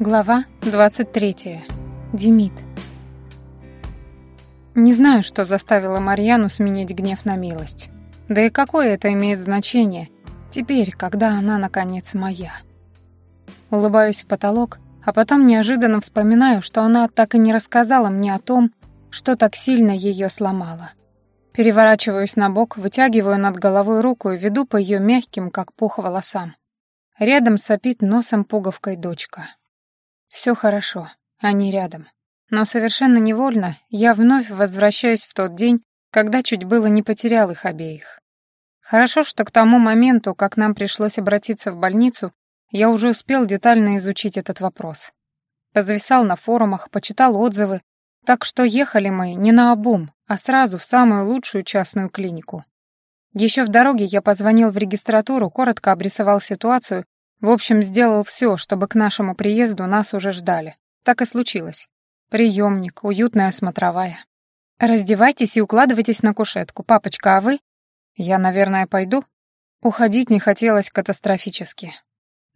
Глава 23. Демид. Не знаю, что заставило Марьяну сменить гнев на милость. Да и какое это имеет значение теперь, когда она, наконец, моя. Улыбаюсь в потолок, а потом неожиданно вспоминаю, что она так и не рассказала мне о том, что так сильно ее сломало. Переворачиваюсь на бок, вытягиваю над головой руку и веду по ее мягким, как пух, волосам. Рядом сопит носом пуговкой дочка. Все хорошо, они рядом. Но совершенно невольно я вновь возвращаюсь в тот день, когда чуть было не потерял их обеих. Хорошо, что к тому моменту, как нам пришлось обратиться в больницу, я уже успел детально изучить этот вопрос. Позависал на форумах, почитал отзывы, так что ехали мы не на обум, а сразу в самую лучшую частную клинику. Еще в дороге я позвонил в регистратуру, коротко обрисовал ситуацию в общем, сделал все, чтобы к нашему приезду нас уже ждали. Так и случилось. Приемник, уютная смотровая. Раздевайтесь и укладывайтесь на кушетку. Папочка, а вы? Я, наверное, пойду. Уходить не хотелось катастрофически.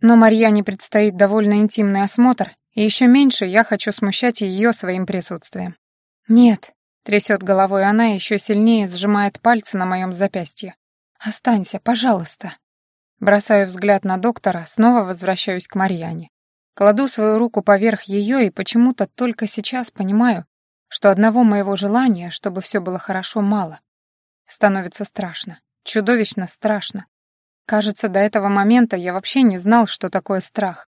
Но Марьяне предстоит довольно интимный осмотр, и еще меньше я хочу смущать ее своим присутствием. «Нет», — трясет головой она, еще сильнее сжимает пальцы на моем запястье. «Останься, пожалуйста». Бросаю взгляд на доктора, снова возвращаюсь к Марьяне. Кладу свою руку поверх ее и почему-то только сейчас понимаю, что одного моего желания, чтобы все было хорошо, мало. Становится страшно, чудовищно страшно. Кажется, до этого момента я вообще не знал, что такое страх.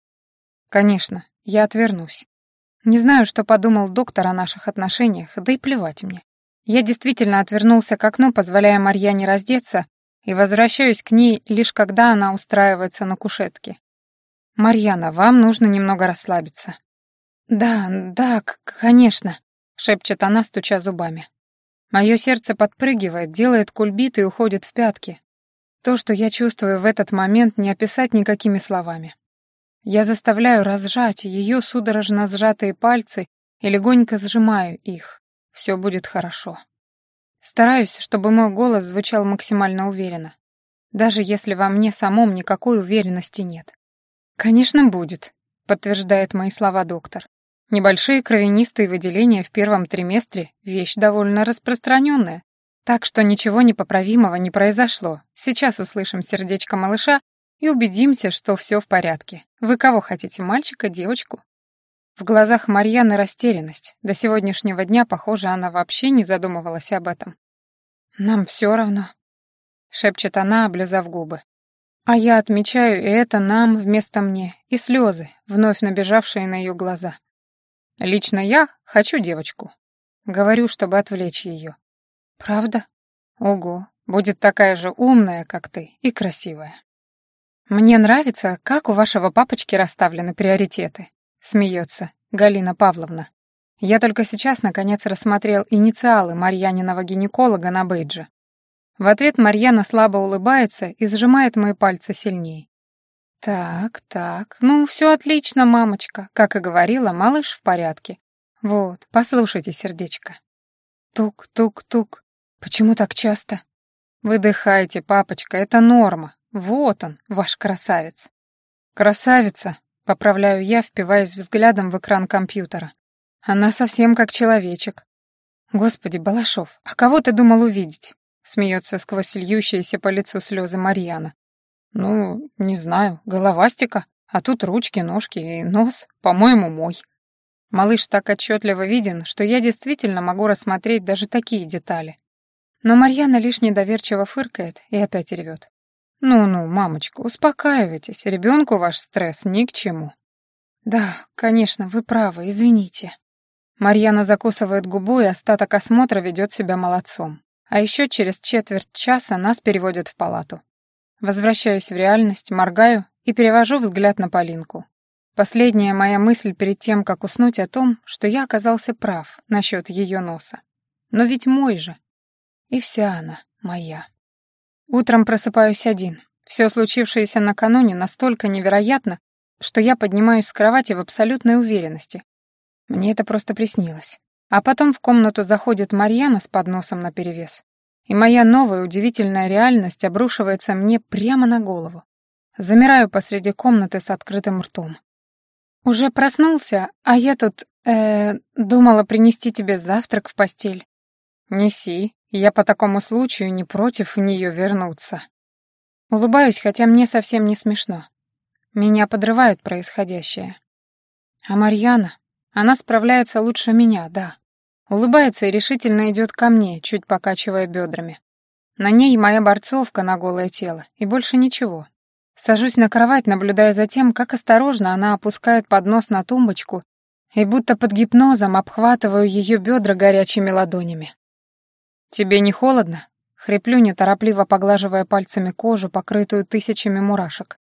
Конечно, я отвернусь. Не знаю, что подумал доктор о наших отношениях, да и плевать мне. Я действительно отвернулся к окну, позволяя Марьяне раздеться, и возвращаюсь к ней лишь когда она устраивается на кушетке. «Марьяна, вам нужно немного расслабиться». «Да, да, конечно», — шепчет она, стуча зубами. Мое сердце подпрыгивает, делает кульбит и уходит в пятки. То, что я чувствую в этот момент, не описать никакими словами. Я заставляю разжать ее судорожно сжатые пальцы и легонько сжимаю их. Все будет хорошо. Стараюсь, чтобы мой голос звучал максимально уверенно, даже если во мне самом никакой уверенности нет. «Конечно, будет», — подтверждает мои слова доктор. «Небольшие кровянистые выделения в первом триместре — вещь довольно распространенная, так что ничего непоправимого не произошло. Сейчас услышим сердечко малыша и убедимся, что все в порядке. Вы кого хотите, мальчика, девочку?» В глазах Марьяны растерянность. До сегодняшнего дня, похоже, она вообще не задумывалась об этом. «Нам все равно», — шепчет она, облизав губы. А я отмечаю и это «нам» вместо «мне», и слезы, вновь набежавшие на ее глаза. «Лично я хочу девочку», — говорю, чтобы отвлечь ее. «Правда?» «Ого, будет такая же умная, как ты, и красивая». «Мне нравится, как у вашего папочки расставлены приоритеты», Смеется Галина Павловна. Я только сейчас, наконец, рассмотрел инициалы Марьяниного гинеколога на бейдже. В ответ Марьяна слабо улыбается и сжимает мои пальцы сильнее. «Так, так, ну, все отлично, мамочка. Как и говорила, малыш в порядке. Вот, послушайте, сердечко». Тук-тук-тук. Почему так часто? Выдыхайте, папочка, это норма. Вот он, ваш красавец. Красавица, Поправляю я, впиваясь взглядом в экран компьютера. Она совсем как человечек. Господи, Балашов, а кого ты думал увидеть? Смеется сквозь льющиеся по лицу слезы Марьяна. Ну, не знаю, головастика, а тут ручки, ножки и нос, по-моему, мой. Малыш так отчетливо виден, что я действительно могу рассмотреть даже такие детали. Но Марьяна лишь недоверчиво фыркает и опять ревет. «Ну-ну, мамочка, успокаивайтесь, ребенку ваш стресс ни к чему». «Да, конечно, вы правы, извините». Марьяна закусывает губу, и остаток осмотра ведет себя молодцом. А еще через четверть часа нас переводят в палату. Возвращаюсь в реальность, моргаю и перевожу взгляд на Полинку. Последняя моя мысль перед тем, как уснуть о том, что я оказался прав насчет ее носа. Но ведь мой же. И вся она моя. Утром просыпаюсь один. Все случившееся накануне настолько невероятно, что я поднимаюсь с кровати в абсолютной уверенности. Мне это просто приснилось. А потом в комнату заходит Марьяна с подносом наперевес. И моя новая удивительная реальность обрушивается мне прямо на голову. Замираю посреди комнаты с открытым ртом. «Уже проснулся, а я тут, э, думала принести тебе завтрак в постель». «Неси, я по такому случаю не против в нее вернуться». Улыбаюсь, хотя мне совсем не смешно. Меня подрывает происходящее. А Марьяна, она справляется лучше меня, да. Улыбается и решительно идет ко мне, чуть покачивая бедрами. На ней моя борцовка на голое тело, и больше ничего. Сажусь на кровать, наблюдая за тем, как осторожно она опускает поднос на тумбочку и будто под гипнозом обхватываю ее бедра горячими ладонями. «Тебе не холодно?» — хриплю, неторопливо поглаживая пальцами кожу, покрытую тысячами мурашек.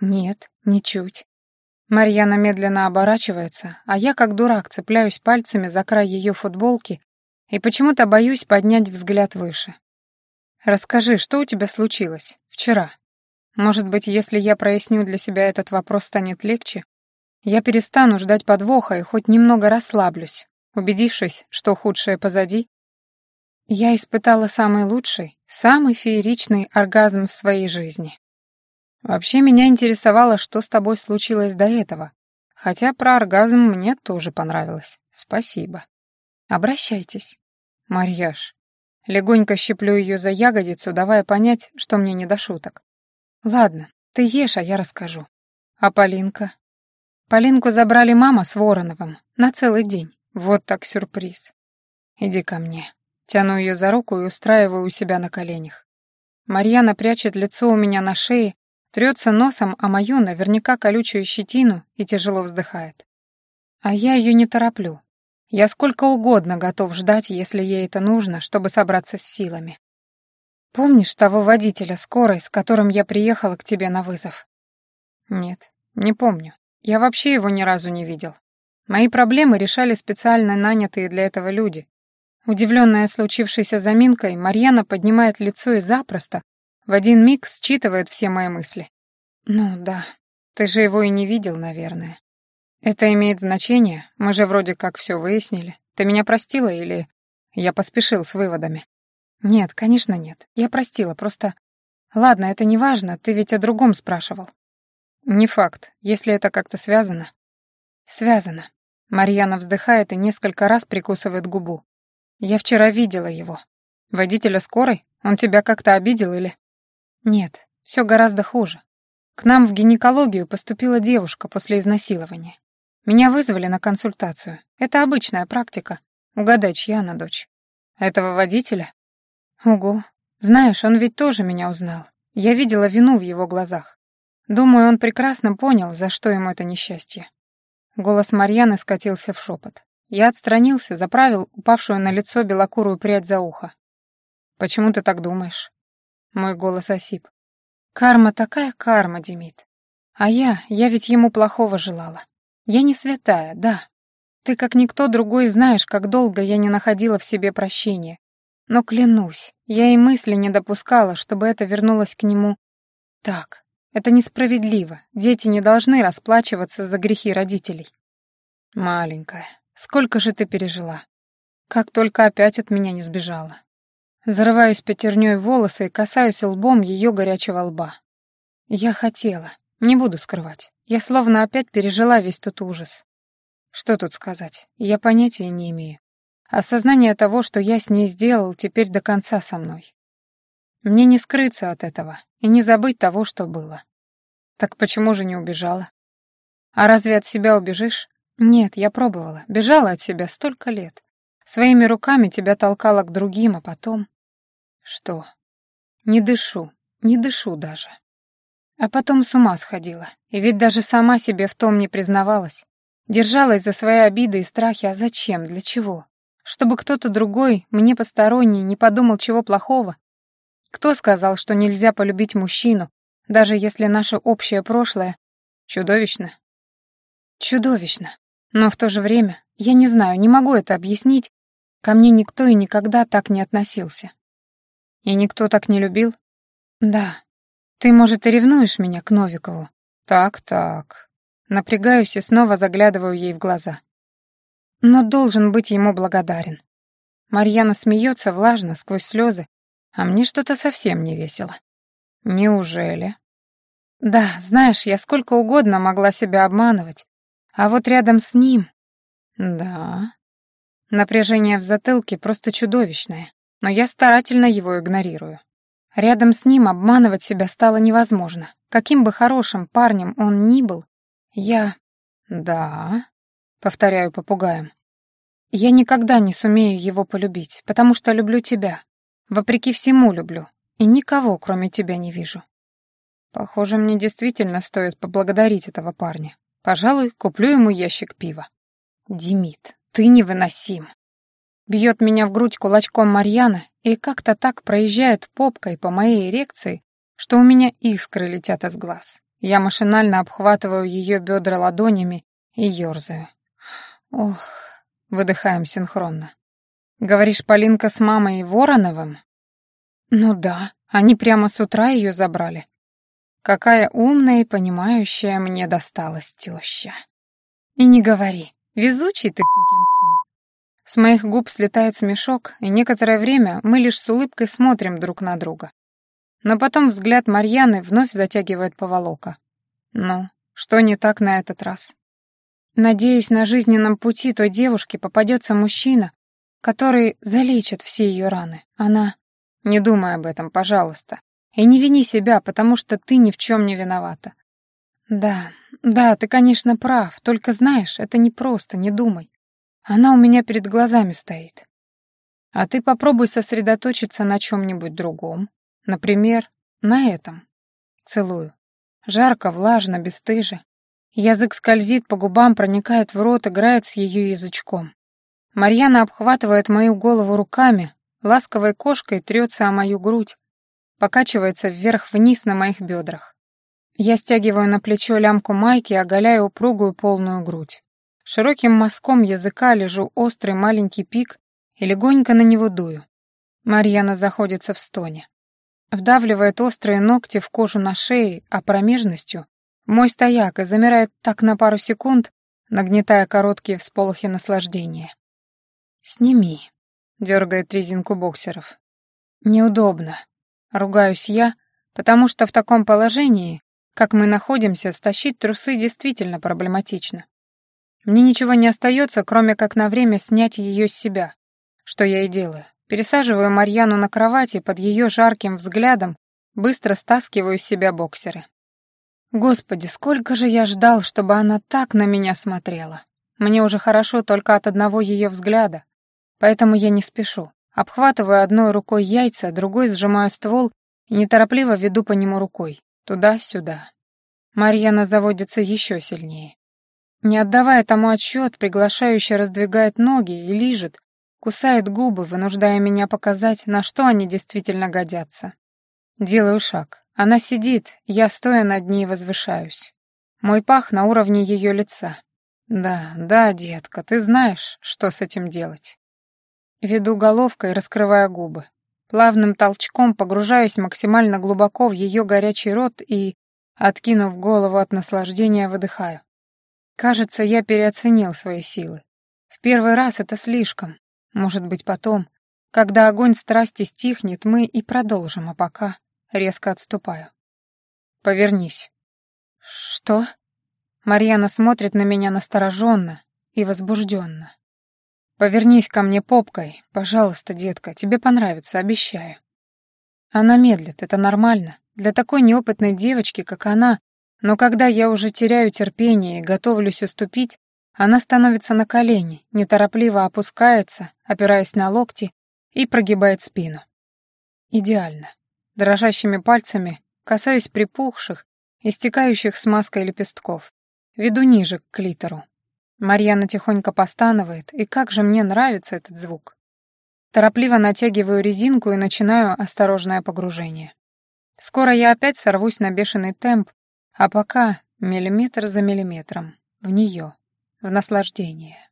«Нет, ничуть». Марьяна медленно оборачивается, а я, как дурак, цепляюсь пальцами за край ее футболки и почему-то боюсь поднять взгляд выше. «Расскажи, что у тебя случилось вчера?» Может быть, если я проясню для себя этот вопрос, станет легче? Я перестану ждать подвоха и хоть немного расслаблюсь, убедившись, что худшее позади. Я испытала самый лучший, самый фееричный оргазм в своей жизни. Вообще меня интересовало, что с тобой случилось до этого, хотя про оргазм мне тоже понравилось. Спасибо. Обращайтесь. Марьяш. Легонько щеплю ее за ягодицу, давая понять, что мне не до шуток. Ладно, ты ешь, а я расскажу. А Полинка? Полинку забрали мама с Вороновым на целый день. Вот так сюрприз. Иди ко мне. Тяну ее за руку и устраиваю у себя на коленях. Марьяна прячет лицо у меня на шее, трется носом о мою наверняка колючую щетину и тяжело вздыхает. А я ее не тороплю. Я сколько угодно готов ждать, если ей это нужно, чтобы собраться с силами. Помнишь того водителя скорой, с которым я приехала к тебе на вызов? Нет, не помню. Я вообще его ни разу не видел. Мои проблемы решали специально нанятые для этого люди. Удивленная случившейся заминкой, Марьяна поднимает лицо и запросто, в один миг считывает все мои мысли. Ну да, ты же его и не видел, наверное. Это имеет значение, мы же вроде как все выяснили. Ты меня простила или я поспешил с выводами? «Нет, конечно нет. Я простила, просто... Ладно, это не важно, ты ведь о другом спрашивал». «Не факт, если это как-то связано». «Связано». Марьяна вздыхает и несколько раз прикусывает губу. «Я вчера видела его. Водителя скорой? Он тебя как-то обидел или...» «Нет, все гораздо хуже. К нам в гинекологию поступила девушка после изнасилования. Меня вызвали на консультацию. Это обычная практика. Угадай, чья она дочь. Этого водителя? Ого. Знаешь, он ведь тоже меня узнал. Я видела вину в его глазах. Думаю, он прекрасно понял, за что ему это несчастье. Голос Марьяны скатился в шепот. Я отстранился, заправил упавшую на лицо белокурую прядь за ухо. «Почему ты так думаешь?» Мой голос осип. «Карма такая карма, Демид. А я, я ведь ему плохого желала. Я не святая, да. Ты, как никто другой, знаешь, как долго я не находила в себе прощения, но клянусь, я и мысли не допускала, чтобы это вернулось к нему. Так, это несправедливо. Дети не должны расплачиваться за грехи родителей. Маленькая, сколько же ты пережила? Как только опять от меня не сбежала. Зарываюсь пятерней волосы и касаюсь лбом ее горячего лба. Я хотела, не буду скрывать. Я словно опять пережила весь тот ужас. Что тут сказать? Я понятия не имею. Осознание того, что я с ней сделал, теперь до конца со мной. Мне не скрыться от этого и не забыть того, что было. Так почему же не убежала? А разве от себя убежишь? Нет, я пробовала. Бежала от себя столько лет. Своими руками тебя толкала к другим, а потом... Что? Не дышу, не дышу даже. А потом с ума сходила. И ведь даже сама себе в том не признавалась. Держалась за свои обиды и страхи, а зачем, для чего? Чтобы кто-то другой, мне посторонний, не подумал чего плохого? Кто сказал, что нельзя полюбить мужчину, даже если наше общее прошлое чудовищно? Чудовищно. Но в то же время, я не знаю, не могу это объяснить, ко мне никто и никогда так не относился. И никто так не любил? Да. Ты, может, и ревнуешь меня к Новикову? Так-так. Напрягаюсь и снова заглядываю ей в глаза но должен быть ему благодарен. Марьяна смеется влажно, сквозь слезы, а мне что-то совсем не весело. Неужели? Да, знаешь, я сколько угодно могла себя обманывать, А вот рядом с ним... Да. Напряжение в затылке просто чудовищное, но я старательно его игнорирую. Рядом с ним обманывать себя стало невозможно. Каким бы хорошим парнем он ни был, я... Да, повторяю попугаем. Я никогда не сумею его полюбить, потому что люблю тебя. Вопреки всему люблю. И никого, кроме тебя, не вижу. Похоже, мне действительно стоит поблагодарить этого парня. Пожалуй, куплю ему ящик пива. Димит, ты невыносим. Бьет меня в грудь кулачком Марьяна и как-то так проезжает попкой по моей эрекции, что у меня искры летят из глаз. Я машинально обхватываю ее бедра ладонями и ерзаю. Ох, выдыхаем синхронно. Говоришь, Полинка с мамой Вороновым? Ну да, они прямо с утра ее забрали. Какая умная и понимающая мне досталась теща. И не говори, везучий ты, сукин сын. С моих губ слетает смешок, и некоторое время мы лишь с улыбкой смотрим друг на друга. Но потом взгляд Марьяны вновь затягивает поволока. Ну, что не так на этот раз? Надеюсь, на жизненном пути той девушки попадется мужчина, который залечит все ее раны. Она... Не думай об этом, пожалуйста. И не вини себя, потому что ты ни в чем не виновата. Да, да, ты, конечно, прав, только знаешь, это не просто, не думай. Она у меня перед глазами стоит. А ты попробуй сосредоточиться на чем-нибудь другом. Например, на этом. Целую. Жарко, влажно, бесстыже. Язык скользит по губам, проникает в рот, играет с ее язычком. Марьяна обхватывает мою голову руками, ласковой кошкой трется о мою грудь, покачивается вверх-вниз на моих бедрах. Я стягиваю на плечо лямку майки, оголяя упругую полную грудь. Широким мазком языка лежу острый маленький пик и легонько на него дую. Марьяна заходится в стоне. Вдавливает острые ногти в кожу на шее, а промежностью мой стояк и замирает так на пару секунд, нагнетая короткие всполохи наслаждения. «Сними», — дергает резинку боксеров. «Неудобно», — ругаюсь я, потому что в таком положении, как мы находимся, стащить трусы действительно проблематично. Мне ничего не остается, кроме как на время снять ее с себя, что я и делаю. Пересаживаю Марьяну на кровати под ее жарким взглядом, быстро стаскиваю с себя боксеры. Господи, сколько же я ждал, чтобы она так на меня смотрела. Мне уже хорошо только от одного ее взгляда, поэтому я не спешу. Обхватываю одной рукой яйца, другой сжимаю ствол и неторопливо веду по нему рукой, туда-сюда. Марьяна заводится еще сильнее. Не отдавая тому отчет, приглашающе раздвигает ноги и лижет, кусает губы, вынуждая меня показать, на что они действительно годятся. Делаю шаг. Она сидит, я, стоя над ней, возвышаюсь. Мой пах на уровне ее лица. Да, да, детка, ты знаешь, что с этим делать. Веду головкой, раскрывая губы. Плавным толчком погружаюсь максимально глубоко в ее горячий рот и, откинув голову от наслаждения, выдыхаю. Кажется, я переоценил свои силы. В первый раз это слишком. Может быть, потом, когда огонь страсти стихнет, мы и продолжим, а пока резко отступаю. «Повернись». «Что?» Марьяна смотрит на меня настороженно и возбужденно. «Повернись ко мне попкой, пожалуйста, детка, тебе понравится, обещаю». Она медлит, это нормально. Для такой неопытной девочки, как она, но когда я уже теряю терпение и готовлюсь уступить, она становится на колени, неторопливо опускается, опираясь на локти, и прогибает спину. Идеально. Дрожащими пальцами касаюсь припухших, истекающих смазкой лепестков. Веду ниже, к клитору. Марьяна тихонько постанывает, и как же мне нравится этот звук. Торопливо натягиваю резинку и начинаю осторожное погружение. Скоро я опять сорвусь на бешеный темп, а пока миллиметр за миллиметром в нее, в наслаждение.